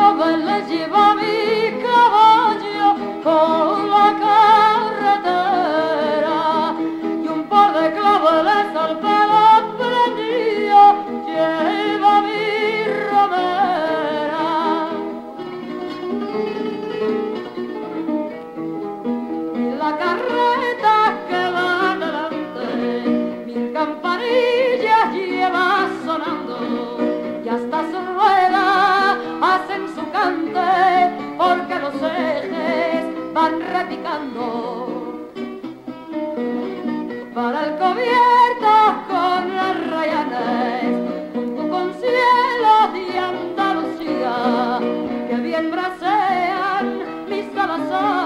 قبل جبابي كهاجيا para el cubierto con las rayanes, junto con cielo de Andalucía, que bien brasean mis salazones,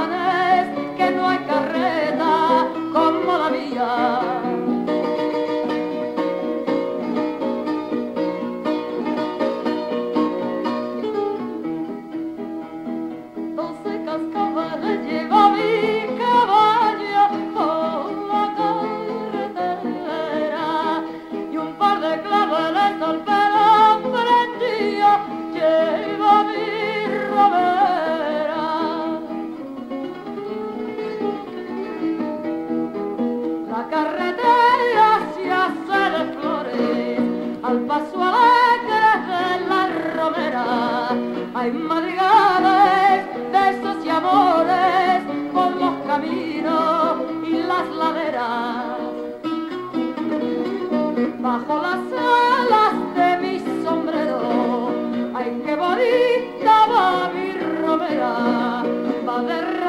hay madrigales, besos y amores por los caminos y las laderas. Bajo las alas de mi sombrero, ay qué bonita va mi romera, va de